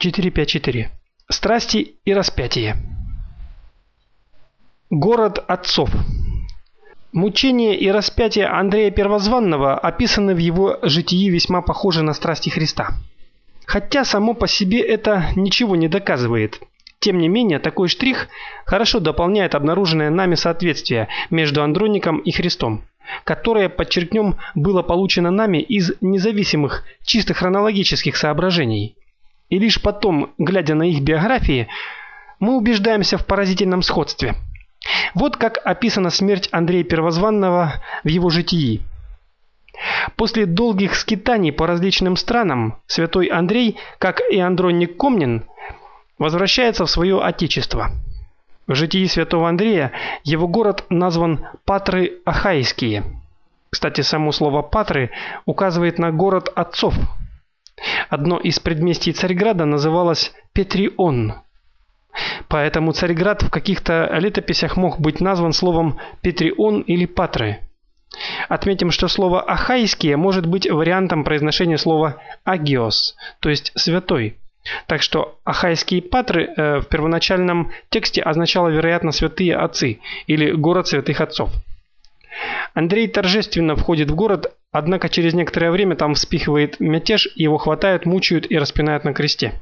454. Страсти и распятие. Город отцов. Мучения и распятие Андрея Первозванного описаны в его житии весьма похожи на страсти Христа. Хотя само по себе это ничего не доказывает. Тем не менее, такой штрих хорошо дополняет обнаруженное нами соответствие между Андроником и Христом, которое, подчеркнем, было получено нами из независимых, чисто хронологических соображений. И лишь потом, глядя на их биографии, мы убеждаемся в поразительном сходстве. Вот как описана смерть Андрея Первозванного в его житии. После долгих скитаний по различным странам святой Андрей, как и Андроник Комнин, возвращается в свое отечество. В житии святого Андрея его город назван Патры Ахайские. Кстати, само слово Патры указывает на город отцов – Одно из предместий Царьграда называлось Петрион. Поэтому Царьград в каких-то летописях мог быть назван словом Петрион или Патры. Отметим, что слово ахайские может быть вариантом произношения слова агиос, то есть святой. Так что ахайские патры э, в первоначальном тексте означало, вероятно, святые отцы или город святых отцов. Андрей торжественно входит в город, однако через некоторое время там вспыхивает мятеж, его хватают, мучают и распинают на кресте.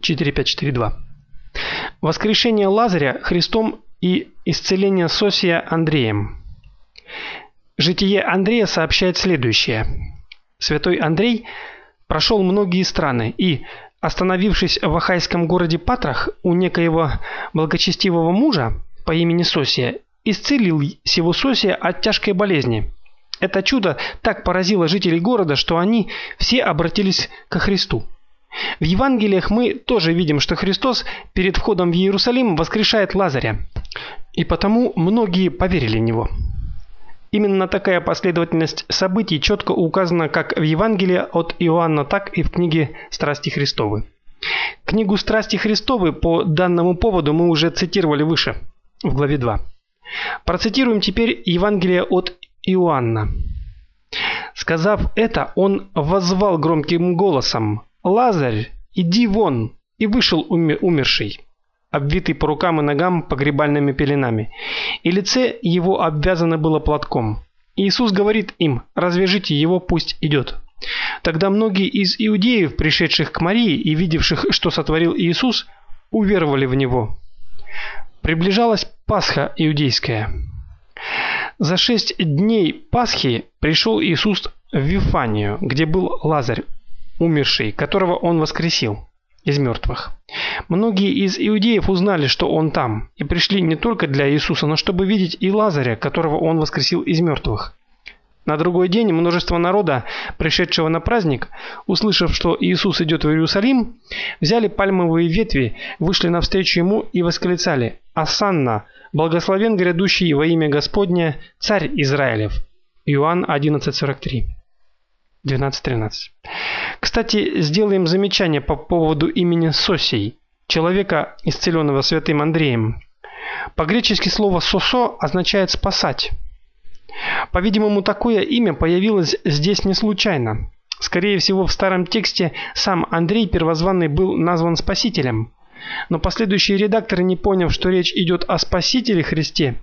4542. Воскрешение Лазаря Христом и исцеление Сосия Андреем. Житие Андрея сообщает следующее: Святой Андрей прошел многие страны и, остановившись в ахайском городе Патрах у некоего благочестивого мужа по имени Сосия, исцелил сего Сосия от тяжкой болезни. Это чудо так поразило жителей города, что они все обратились ко Христу. В Евангелиях мы тоже видим, что Христос перед входом в Иерусалим воскрешает Лазаря, и потому многие поверили в него. Именно такая последовательность событий четко указана как в Евангелии от Иоанна, так и в книге Страсти Христовы. Книгу Страсти Христовы по данному поводу мы уже цитировали выше, в главе 2. Процитируем теперь Евангелие от Иоанна. Сказав это, он воззвал громким голосом: "Лазарь, иди вон!" И вышел умерший, обвитый по рукам и ногам погребальными пеленами, и лице его обвязано было платком. Иисус говорит им: "Развяжите его, пусть идет». Тогда многие из иудеев, пришедших к Марии и видевших, что сотворил Иисус, уверовали в него. Приближалась Пасха иудейская. За шесть дней Пасхи пришел Иисус в Вифанию, где был Лазарь, умерший, которого он воскресил из мертвых. Многие из иудеев узнали, что он там, и пришли не только для Иисуса, но чтобы видеть и Лазаря, которого он воскресил из мертвых. На другой день множество народа, пришедшего на праздник, услышав, что Иисус идет в Иерусалим, взяли пальмовые ветви, вышли навстречу ему и восклицали: "Асанна, благословен грядущий во имя Господне, царь Израилев". Иоанн 11:43. 12:13. Кстати, сделаем замечание по поводу имени Сосий, человека, исцеленного святым Андреем. По-гречески слово сосо означает спасать. По-видимому, такое имя появилось здесь не случайно. Скорее всего, в старом тексте сам Андрей Первозванный был назван Спасителем. Но последующие редакторы, не поняв, что речь идет о Спасителе Христе,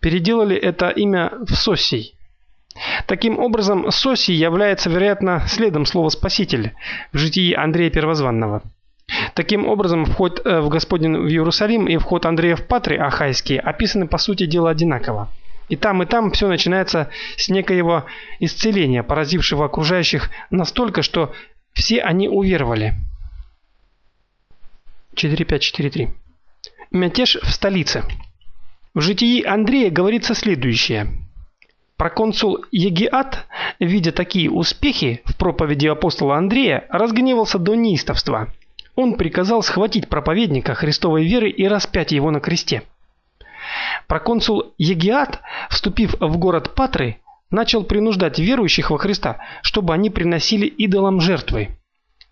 переделали это имя в Сосий. Таким образом, Сосий является, вероятно, следом слова Спаситель в житии Андрея Первозванного. Таким образом, вход э, в Господень в Иерусалим и вход Андрея в Патри Ахайские описаны по сути дела одинаково. И там, и там все начинается с некоего исцеления, поразившего окружающих настолько, что все они уверовали. 4543. Мятеж в столице. В житии Андрея говорится следующее. Проконсул Егиат, видя такие успехи в проповеди апостола Андрея, разгневался до неистовства. Он приказал схватить проповедника Христовой веры и распять его на кресте. Проконсул Егиат, вступив в город Патры, начал принуждать верующих во Христа, чтобы они приносили идолам жертвы.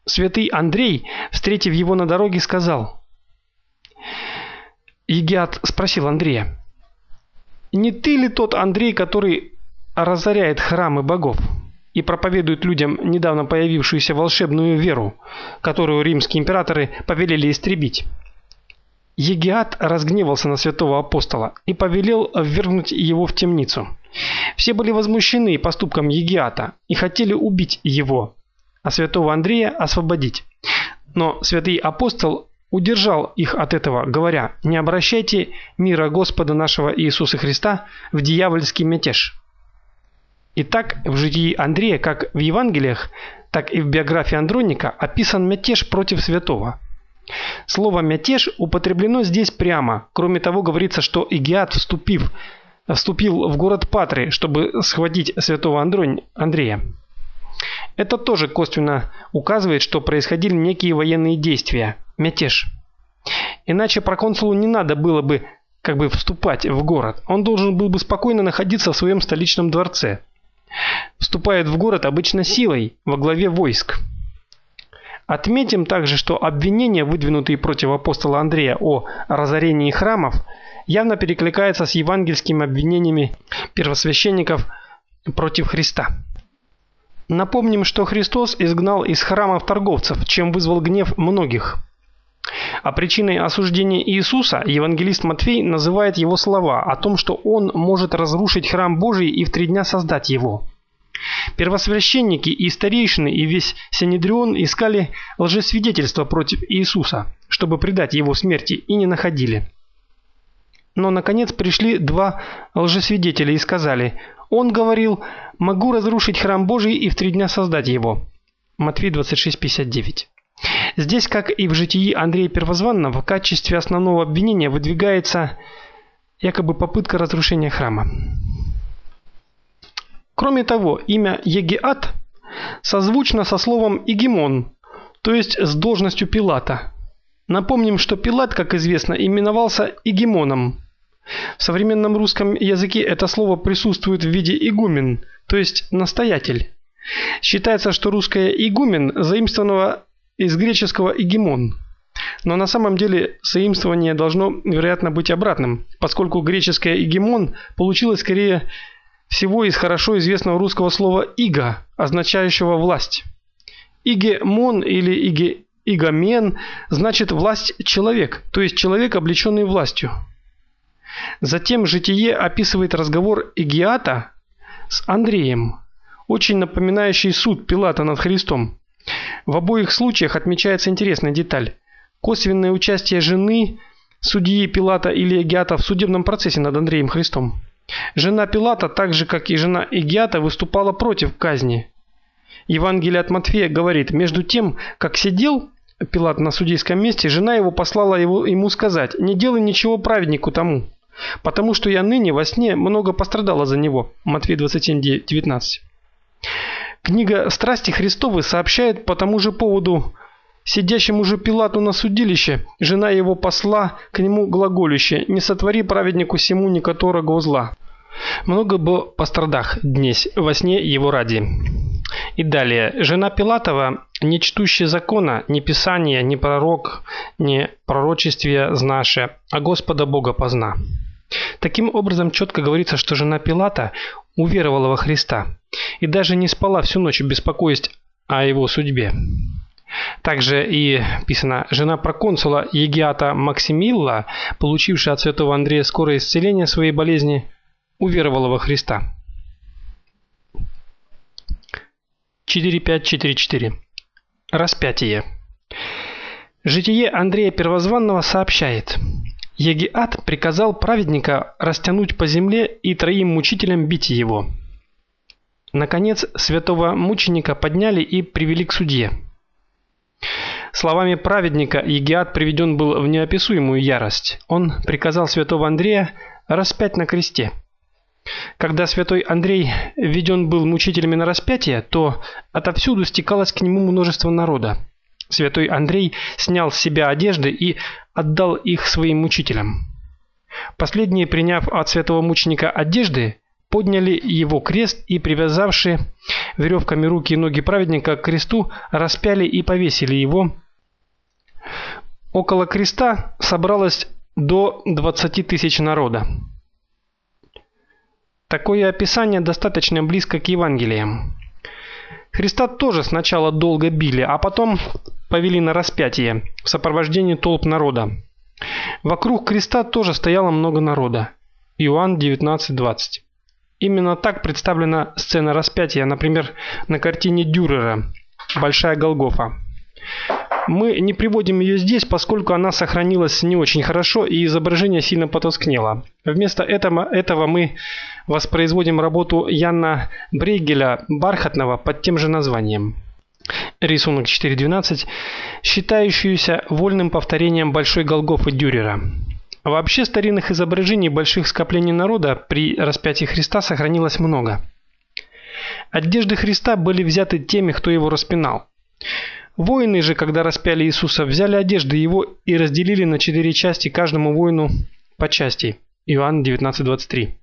Святый Андрей, встретив его на дороге, сказал: Егиат спросил Андрея: "Не ты ли тот Андрей, который разоряет храмы богов?" и проповедует людям недавно появившуюся волшебную веру, которую римские императоры повелели истребить. Егиат разгневался на святого апостола и повелел ввергнуть его в темницу. Все были возмущены поступком Егиата и хотели убить его, а святого Андрея освободить. Но святый апостол удержал их от этого, говоря: "Не обращайте мира Господа нашего Иисуса Христа в дьявольский мятеж". Итак, в житии Андрея, как в Евангелиях, так и в биографии Андроника описан мятеж против святого. Слово мятеж употреблено здесь прямо. Кроме того, говорится, что Игиат, вступив вступил в город Патри, чтобы схватить святого Андронь, Андрея. Это тоже косвенно указывает, что происходили некие военные действия, мятеж. Иначе проконсулу не надо было бы как бы вступать в город. Он должен был бы спокойно находиться в своем столичном дворце. Вступает в город обычно силой во главе войск. Отметим также, что обвинения, выдвинутые против апостола Андрея о разорении храмов, явно перекликаются с евангельскими обвинениями первосвященников против Христа. Напомним, что Христос изгнал из храмов торговцев, чем вызвал гнев многих. А причиной осуждения Иисуса евангелист Матфей называет его слова о том, что он может разрушить храм Божий и в три дня создать его. Первосвященники и старейшины и весь Синедрион искали лжесвидетельства против Иисуса, чтобы предать его смерти, и не находили. Но наконец пришли два лжесвидетеля и сказали: "Он говорил: могу разрушить храм Божий и в три дня создать его". Матфея 26:59. Здесь, как и в житии Андрея Первозванного, в качестве основного обвинения выдвигается якобы попытка разрушения храма. Кроме того, имя Егиат созвучно со словом Игемон, то есть с должностью Пилата. Напомним, что Пилат, как известно, именовался игемоном. В современном русском языке это слово присутствует в виде игумен, то есть настоятель. Считается, что русское игумен заимствовано из греческого игемон. Но на самом деле заимствование должно, вероятно, быть обратным, поскольку греческое игемон получилось скорее всего из хорошо известного русского слова иго, означающего власть. Игемон или иге игомен значит власть человек, то есть человек, облеченный властью. Затем житие описывает разговор Игиата с Андреем, очень напоминающий суд Пилата над Христом. В обоих случаях отмечается интересная деталь. Косвенное участие жены судьи Пилата или Игиата в судебном процессе над Андреем Христом. Жена Пилата, так же как и жена Игиата, выступала против казни. Евангелие от Матфея говорит: "Между тем, как сидел Пилат на судейском месте, жена его послала его ему сказать: "Не делай ничего праведнику тому, потому что я ныне во сне много пострадала за него". Матфея 27:19. Книга Страсти Христовы сообщает по тому же поводу сидящему же Пилату на судилище, жена его посла к нему глаголюще: "Не сотвори праведнику сему ни которого зла". Много бы пострадах днесь во сне его ради. И далее. Жена Пилатова, не чтущая закона, ни писания, ни пророк, ни пророчествия знаше, а Господа Бога позна. Таким образом четко говорится, что жена Пилата уверовала во Христа и даже не спала всю ночь, беспокоясь о его судьбе. Также и писано: жена проконсула Егиата Максимилла, получившая от святого Андрея скорое исцеление своей болезни, уверовала во Христа. 4544. Распятие. Житие Андрея Первозванного сообщает: Егиат приказал праведника растянуть по земле и троим мучителям бить его. Наконец, святого мученика подняли и привели к судье. Словами праведника Егиат приведен был в неописуемую ярость. Он приказал святого Андрея распять на кресте. Когда святой Андрей введен был мучителями на распятие, то отовсюду стекалось к нему множество народа. Святой Андрей снял с себя одежды и отдал их своим мучителям. Последние, приняв от святого мученика одежды, подняли его крест и, привязавши веревками руки и ноги праведника к кресту, распяли и повесили его. Около креста собралось до 20 тысяч народа. Такое описание достаточно близко к Евангелиям. Христа тоже сначала долго били, а потом повели на распятие в сопровождении толп народа. Вокруг креста тоже стояло много народа. Иоанн 19:20. Именно так представлена сцена распятия, например, на картине Дюрера Большая Голгофа. Мы не приводим ее здесь, поскольку она сохранилась не очень хорошо и изображение сильно потускнело. Вместо этого, этого мы воспроизводим работу Яна Брейгеля Бархатного под тем же названием. Рисунок 4.12, считающуюся вольным повторением Большой Голгофы Дюрера. Вообще старинных изображений больших скоплений народа при распятии Христа сохранилось много. Одежды Христа были взяты теми, кто его распинал. Воины же, когда распяли Иисуса, взяли одежды его и разделили на четыре части каждому воину по части. Иоанн 19:23.